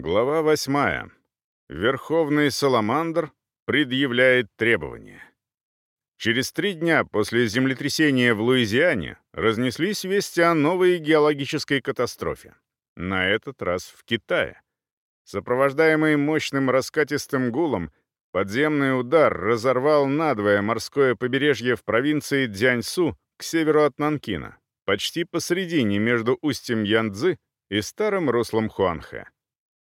Глава восьмая. Верховный Саламандр предъявляет требования. Через три дня после землетрясения в Луизиане разнеслись вести о новой геологической катастрофе. На этот раз в Китае. Сопровождаемый мощным раскатистым гулом, подземный удар разорвал надвое морское побережье в провинции Дзяньсу к северу от Нанкина, почти посредине между устьем Янцзы и старым руслом Хуанхэ.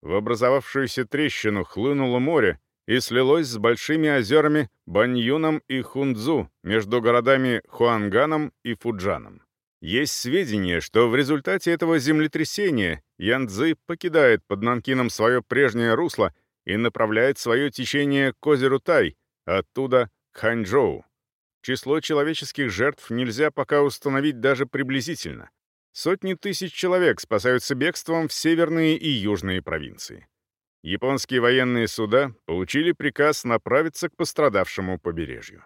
В образовавшуюся трещину хлынуло море и слилось с большими озерами Баньюном и Хунцзу между городами Хуанганом и Фуджаном. Есть сведения, что в результате этого землетрясения Янцзы покидает под Нанкином свое прежнее русло и направляет свое течение к озеру Тай, оттуда к Ханчжоу. Число человеческих жертв нельзя пока установить даже приблизительно. Сотни тысяч человек спасаются бегством в северные и южные провинции. Японские военные суда получили приказ направиться к пострадавшему побережью.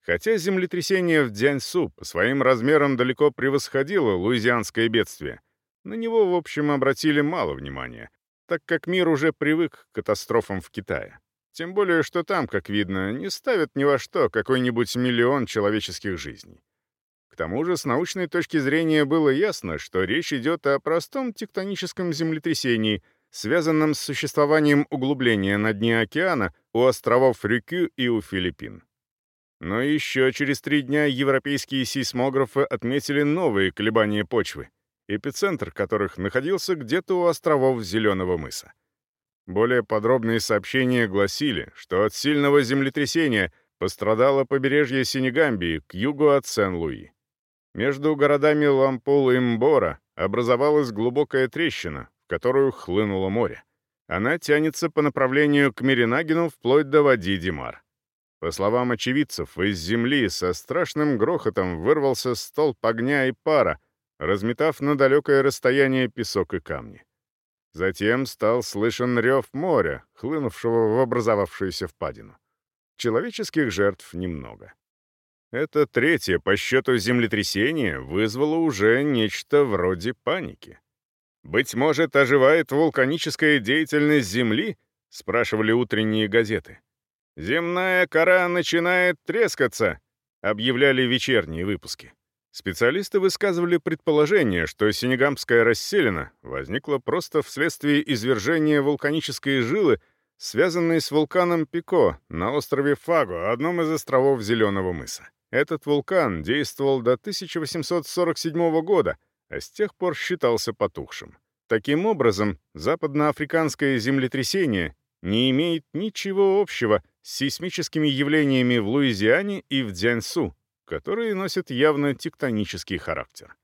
Хотя землетрясение в Дзяньсу по своим размерам далеко превосходило луизианское бедствие, на него, в общем, обратили мало внимания, так как мир уже привык к катастрофам в Китае. Тем более, что там, как видно, не ставят ни во что какой-нибудь миллион человеческих жизней. К тому же, с научной точки зрения было ясно, что речь идет о простом тектоническом землетрясении, связанном с существованием углубления на дне океана у островов Рюкю и у Филиппин. Но еще через три дня европейские сейсмографы отметили новые колебания почвы, эпицентр которых находился где-то у островов Зеленого мыса. Более подробные сообщения гласили, что от сильного землетрясения пострадало побережье Сенегамбии к югу от Сен-Луи. Между городами Лампул и Мбора образовалась глубокая трещина, в которую хлынуло море. Она тянется по направлению к Меринагину вплоть до води Димар. По словам очевидцев, из земли со страшным грохотом вырвался столб огня и пара, разметав на далекое расстояние песок и камни. Затем стал слышен рев моря, хлынувшего в образовавшуюся впадину. Человеческих жертв немного. Это третье по счету землетрясение вызвало уже нечто вроде паники. «Быть может, оживает вулканическая деятельность Земли?» — спрашивали утренние газеты. «Земная кора начинает трескаться», — объявляли вечерние выпуски. Специалисты высказывали предположение, что Сенегамская расселена возникла просто вследствие извержения вулканической жилы, связанной с вулканом Пико на острове Фаго, одном из островов Зеленого мыса. Этот вулкан действовал до 1847 года, а с тех пор считался потухшим. Таким образом, западноафриканское землетрясение не имеет ничего общего с сейсмическими явлениями в Луизиане и в Дзяньсу, которые носят явно тектонический характер.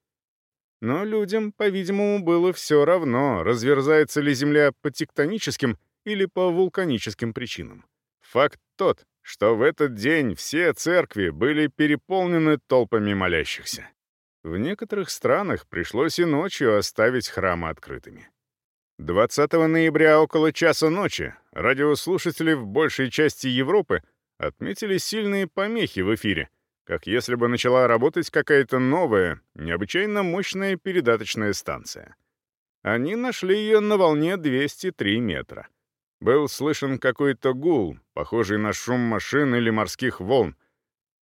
Но людям, по-видимому, было все равно, разверзается ли Земля по тектоническим или по вулканическим причинам. Факт тот, что в этот день все церкви были переполнены толпами молящихся. В некоторых странах пришлось и ночью оставить храмы открытыми. 20 ноября около часа ночи радиослушатели в большей части Европы отметили сильные помехи в эфире, как если бы начала работать какая-то новая, необычайно мощная передаточная станция. Они нашли ее на волне 203 метра. Был слышен какой-то гул, похожий на шум машин или морских волн.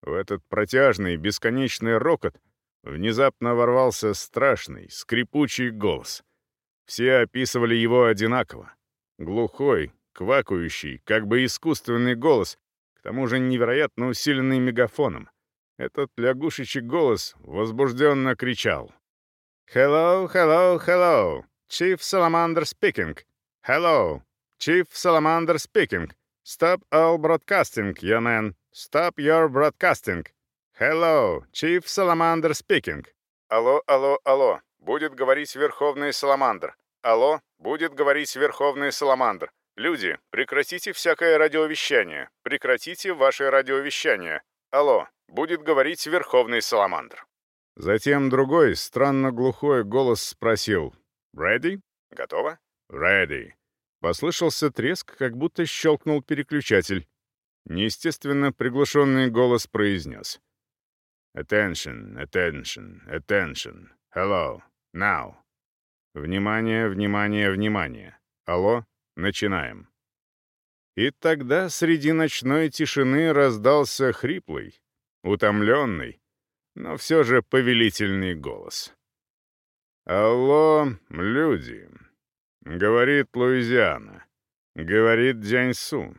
В этот протяжный, бесконечный рокот внезапно ворвался страшный, скрипучий голос. Все описывали его одинаково. Глухой, квакающий, как бы искусственный голос, к тому же невероятно усиленный мегафоном. Этот лягушечий голос возбужденно кричал. «Hello, hello, hello! Chief Salamander speaking! Hello! Chief Salamander speaking. Stop all broadcasting, young man. Stop your broadcasting. Hello, Chief Salamander speaking. Алло, алло, алло. Будет говорить Верховный Саламандр. Алло, будет говорить Верховный Саламандр. Люди, прекратите всякое радиовещание. Прекратите ваше радиовещание. Алло, будет говорить Верховный Саламандр. Затем другой, странно глухой голос спросил. «Ready? Готово?» «Ready. Послышался треск, как будто щелкнул переключатель. Неестественно приглушенный голос произнес. «Attention, attention, attention. Hello. Now». Внимание, внимание, внимание. Алло, начинаем. И тогда среди ночной тишины раздался хриплый, утомленный, но все же повелительный голос. «Алло, люди!» — говорит Луизиана, говорит Дзяньсу,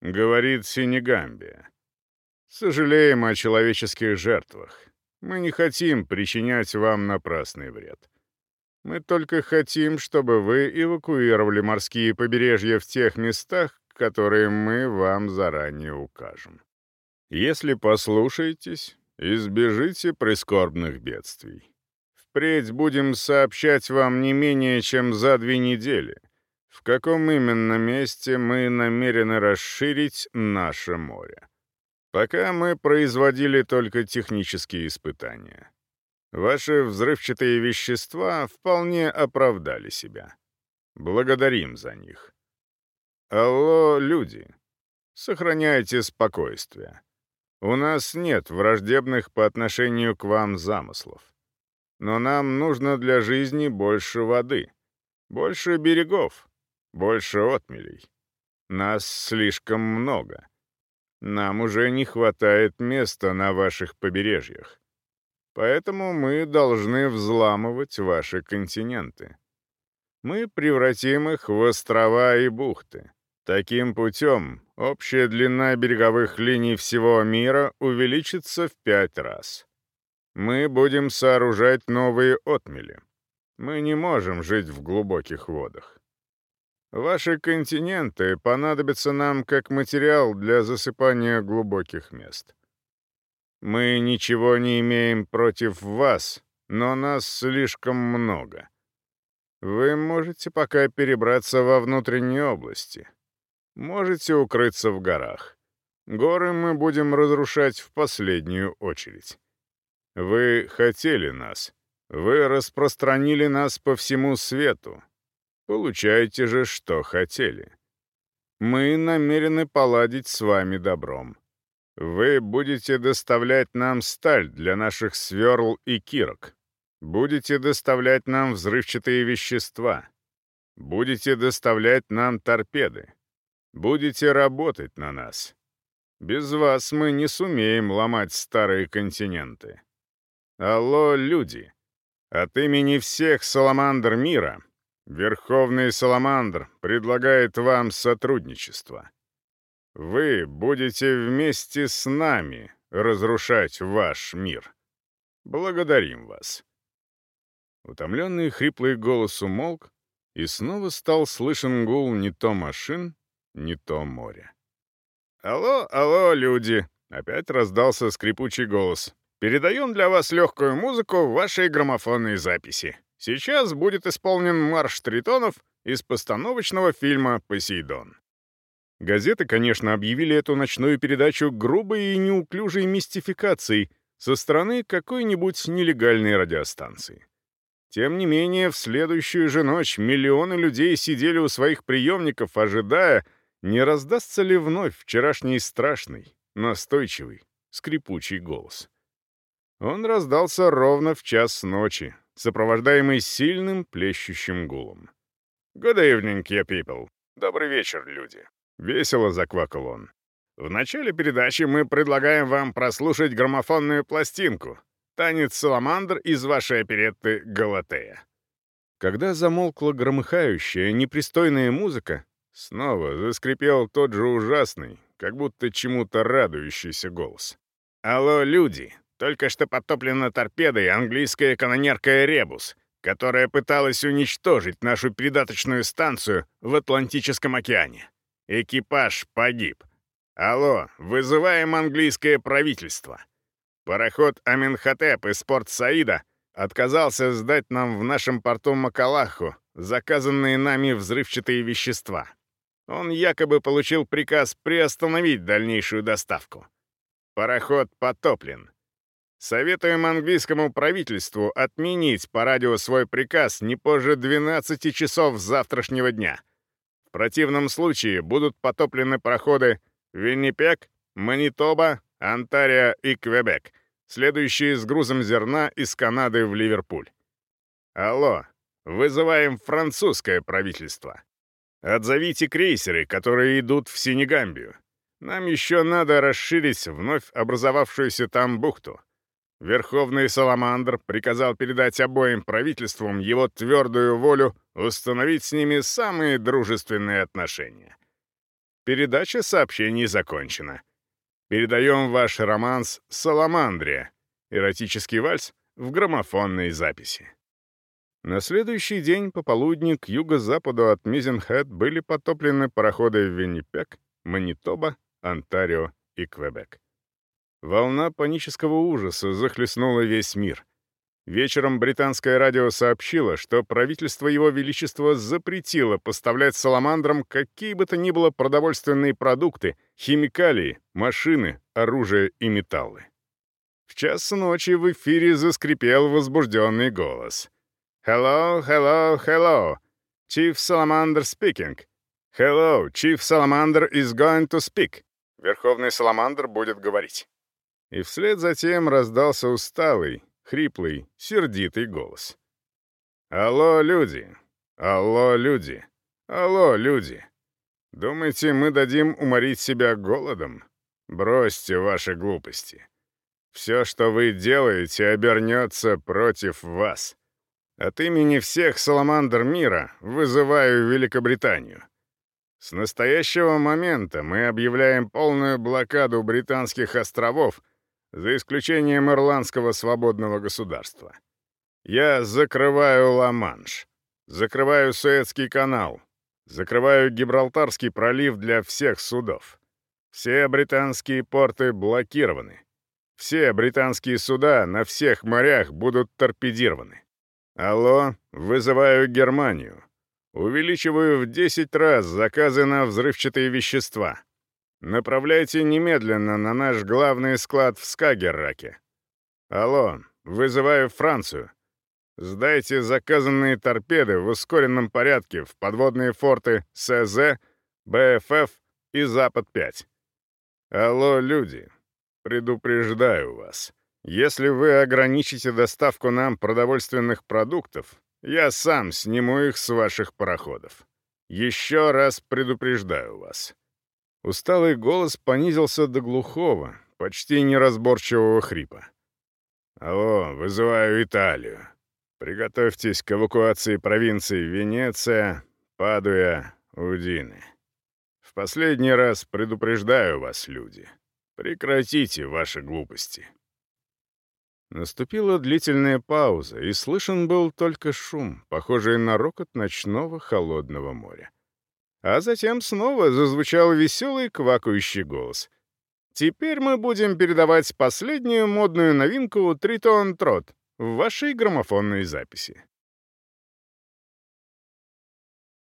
говорит Синегамбия. Сожалеем о человеческих жертвах. Мы не хотим причинять вам напрасный вред. Мы только хотим, чтобы вы эвакуировали морские побережья в тех местах, которые мы вам заранее укажем. Если послушаетесь, избежите прискорбных бедствий. Впредь будем сообщать вам не менее чем за две недели, в каком именно месте мы намерены расширить наше море. Пока мы производили только технические испытания. Ваши взрывчатые вещества вполне оправдали себя. Благодарим за них. Алло, люди. Сохраняйте спокойствие. У нас нет враждебных по отношению к вам замыслов. Но нам нужно для жизни больше воды, больше берегов, больше отмелей. Нас слишком много. Нам уже не хватает места на ваших побережьях. Поэтому мы должны взламывать ваши континенты. Мы превратим их в острова и бухты. Таким путем общая длина береговых линий всего мира увеличится в пять раз. Мы будем сооружать новые отмели. Мы не можем жить в глубоких водах. Ваши континенты понадобятся нам как материал для засыпания глубоких мест. Мы ничего не имеем против вас, но нас слишком много. Вы можете пока перебраться во внутренние области. Можете укрыться в горах. Горы мы будем разрушать в последнюю очередь. Вы хотели нас. Вы распространили нас по всему свету. Получайте же, что хотели. Мы намерены поладить с вами добром. Вы будете доставлять нам сталь для наших сверл и кирок. Будете доставлять нам взрывчатые вещества. Будете доставлять нам торпеды. Будете работать на нас. Без вас мы не сумеем ломать старые континенты. Алло, люди! От имени всех саламандр мира Верховный Саламандр предлагает вам сотрудничество. Вы будете вместе с нами разрушать ваш мир. Благодарим вас». Утомленный хриплый голос умолк, и снова стал слышен гул не то машин, не то моря. «Алло, алло, люди!» — опять раздался скрипучий голос. «Передаем для вас легкую музыку в вашей граммофонной записи. Сейчас будет исполнен марш тритонов из постановочного фильма «Посейдон». Газеты, конечно, объявили эту ночную передачу грубой и неуклюжей мистификацией со стороны какой-нибудь нелегальной радиостанции. Тем не менее, в следующую же ночь миллионы людей сидели у своих приемников, ожидая, не раздастся ли вновь вчерашний страшный, настойчивый, скрипучий голос. Он раздался ровно в час ночи, сопровождаемый сильным плещущим гулом. «Good evening, you people!» «Добрый вечер, люди!» Весело заквакал он. В начале передачи мы предлагаем вам прослушать граммофонную пластинку «Танец Саламандр» из вашей оперетты «Галатея». Когда замолкла громыхающая, непристойная музыка, снова заскрипел тот же ужасный, как будто чему-то радующийся голос. «Алло, люди! Только что потоплена торпедой английская канонерка «Ребус», которая пыталась уничтожить нашу передаточную станцию в Атлантическом океане. Экипаж погиб. Алло, вызываем английское правительство. Пароход Аминхотеп из порт Саида отказался сдать нам в нашем порту Макалаху заказанные нами взрывчатые вещества. Он якобы получил приказ приостановить дальнейшую доставку. Пароход потоплен. Советуем английскому правительству отменить по радио свой приказ не позже 12 часов завтрашнего дня. В противном случае будут потоплены проходы Виннипек, Манитоба, Онтарио и Квебек, следующие с грузом зерна из Канады в Ливерпуль. Алло, вызываем французское правительство. Отзовите крейсеры, которые идут в Синегамбию. Нам еще надо расширить вновь образовавшуюся там бухту. Верховный Саламандр приказал передать обоим правительствам его твердую волю установить с ними самые дружественные отношения. Передача сообщений закончена. Передаем ваш романс «Саламандрия» эротический вальс в граммофонной записи. На следующий день пополудни к юго-западу от Мизенхед были потоплены пароходы Виннипек, Манитоба, Онтарио и Квебек. Волна панического ужаса захлестнула весь мир. Вечером британское радио сообщило, что правительство Его Величества запретило поставлять саламандрам какие бы то ни было продовольственные продукты, химикалии, машины, оружие и металлы. В час ночи в эфире заскрипел возбужденный голос. «Hello, hello, hello! Chief Salamander speaking! Hello, Chief Salamander is going to speak!» Верховный Саламандр будет говорить. И вслед за тем раздался усталый, хриплый, сердитый голос. «Алло, люди! Алло, люди! Алло, люди! Думаете, мы дадим уморить себя голодом? Бросьте ваши глупости. Все, что вы делаете, обернется против вас. От имени всех саламандр мира вызываю Великобританию. С настоящего момента мы объявляем полную блокаду британских островов за исключением Ирландского свободного государства. Я закрываю Ла-Манш, закрываю Суэцкий канал, закрываю Гибралтарский пролив для всех судов. Все британские порты блокированы. Все британские суда на всех морях будут торпедированы. Алло, вызываю Германию. Увеличиваю в 10 раз заказы на взрывчатые вещества. Направляйте немедленно на наш главный склад в Скагерраке. Алло, вызываю Францию. Сдайте заказанные торпеды в ускоренном порядке в подводные форты СЗ, БФФ и Запад-5. Алло, люди, предупреждаю вас. Если вы ограничите доставку нам продовольственных продуктов, я сам сниму их с ваших пароходов. Еще раз предупреждаю вас. Усталый голос понизился до глухого, почти неразборчивого хрипа. «Алло, вызываю Италию. Приготовьтесь к эвакуации провинций Венеция, Падуя, Удины. В последний раз предупреждаю вас, люди. Прекратите ваши глупости». Наступила длительная пауза, и слышен был только шум, похожий на рокот ночного холодного моря. А затем снова зазвучал веселый квакающий голос. «Теперь мы будем передавать последнюю модную новинку «Тритон Трот» в вашей граммофонной записи.